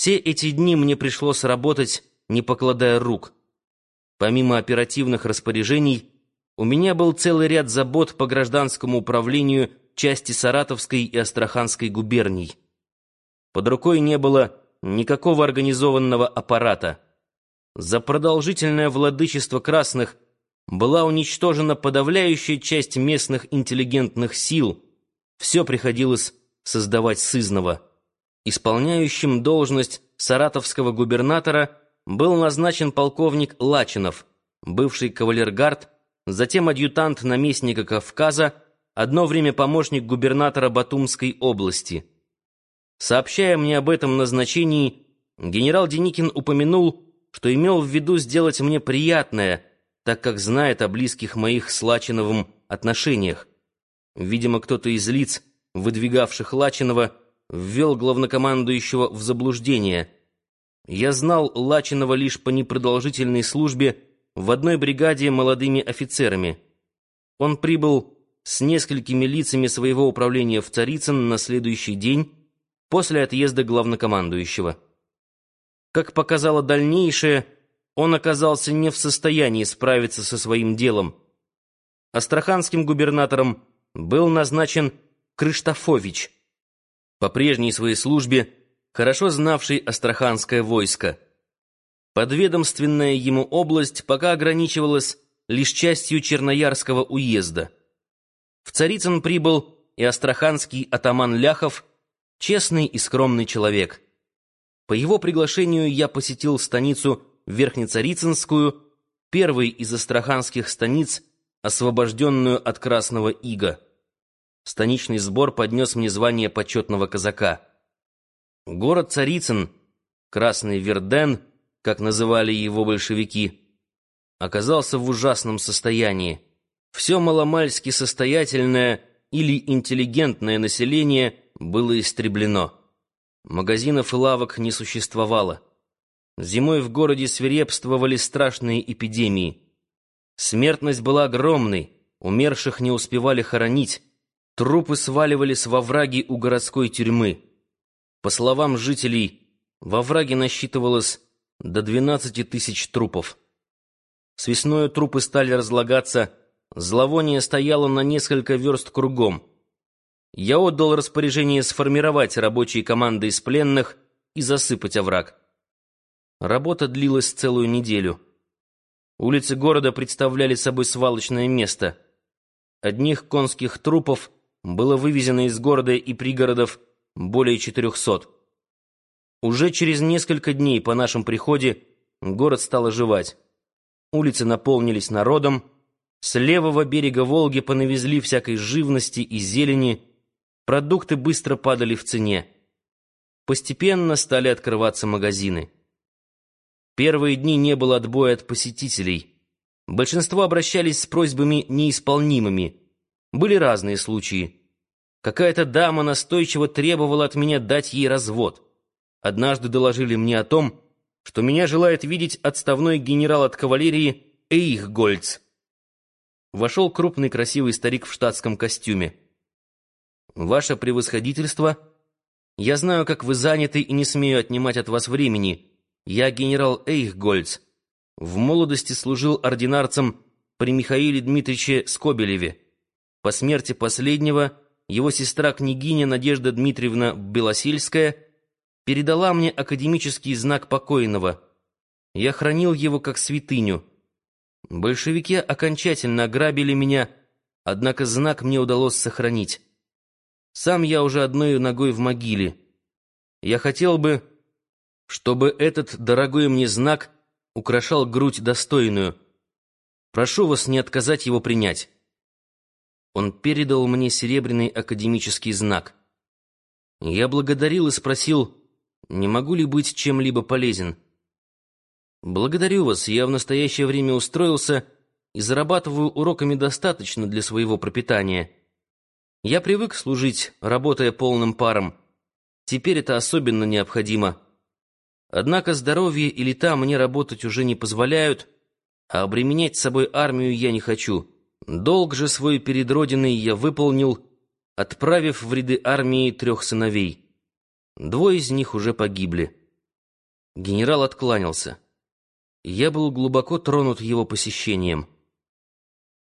Все эти дни мне пришлось работать, не покладая рук. Помимо оперативных распоряжений, у меня был целый ряд забот по гражданскому управлению части Саратовской и Астраханской губерний. Под рукой не было никакого организованного аппарата. За продолжительное владычество красных была уничтожена подавляющая часть местных интеллигентных сил. Все приходилось создавать сызново. Исполняющим должность саратовского губернатора был назначен полковник Лачинов, бывший кавалергард, затем адъютант наместника Кавказа, одно время помощник губернатора Батумской области. Сообщая мне об этом назначении, генерал Деникин упомянул, что имел в виду сделать мне приятное, так как знает о близких моих с Лачиновым отношениях. Видимо, кто-то из лиц, выдвигавших Лачинова, ввел главнокомандующего в заблуждение. Я знал Лачинова лишь по непродолжительной службе в одной бригаде молодыми офицерами. Он прибыл с несколькими лицами своего управления в Царицын на следующий день после отъезда главнокомандующего. Как показало дальнейшее, он оказался не в состоянии справиться со своим делом. Астраханским губернатором был назначен Крыштофович, по прежней своей службе хорошо знавший астраханское войско. Подведомственная ему область пока ограничивалась лишь частью Черноярского уезда. В Царицын прибыл и астраханский атаман Ляхов, честный и скромный человек. По его приглашению я посетил станицу Верхнецарицынскую, первой из астраханских станиц, освобожденную от Красного Ига. Станичный сбор поднес мне звание почетного казака. Город Царицын, Красный Верден, как называли его большевики, оказался в ужасном состоянии. Все маломальски состоятельное или интеллигентное население было истреблено. Магазинов и лавок не существовало. Зимой в городе свирепствовали страшные эпидемии. Смертность была огромной, умерших не успевали хоронить, Трупы сваливались во враги у городской тюрьмы. По словам жителей, во враге насчитывалось до 12 тысяч трупов. С весною трупы стали разлагаться, зловоние стояло на несколько верст кругом. Я отдал распоряжение сформировать рабочие команды из пленных и засыпать овраг. Работа длилась целую неделю. Улицы города представляли собой свалочное место. Одних конских трупов — было вывезено из города и пригородов более 400. Уже через несколько дней по нашем приходе город стал оживать. Улицы наполнились народом, с левого берега Волги понавезли всякой живности и зелени, продукты быстро падали в цене. Постепенно стали открываться магазины. Первые дни не было отбоя от посетителей. Большинство обращались с просьбами неисполнимыми — были разные случаи. Какая-то дама настойчиво требовала от меня дать ей развод. Однажды доложили мне о том, что меня желает видеть отставной генерал от кавалерии Эйхгольц. Вошел крупный красивый старик в штатском костюме. «Ваше превосходительство, я знаю, как вы заняты и не смею отнимать от вас времени. Я генерал Эйхгольц. В молодости служил ординарцем при Михаиле Дмитриевиче Скобелеве. По смерти последнего его сестра княгиня Надежда Дмитриевна Белосельская передала мне академический знак покойного. Я хранил его как святыню. Большевики окончательно ограбили меня, однако знак мне удалось сохранить. Сам я уже одной ногой в могиле. Я хотел бы, чтобы этот дорогой мне знак украшал грудь достойную. Прошу вас не отказать его принять. Он передал мне серебряный академический знак. Я благодарил и спросил, не могу ли быть чем-либо полезен. «Благодарю вас, я в настоящее время устроился и зарабатываю уроками достаточно для своего пропитания. Я привык служить, работая полным паром. Теперь это особенно необходимо. Однако здоровье и лета мне работать уже не позволяют, а обременять собой армию я не хочу». Долг же свой перед Родиной я выполнил, отправив в ряды армии трех сыновей. Двое из них уже погибли. Генерал откланялся. Я был глубоко тронут его посещением.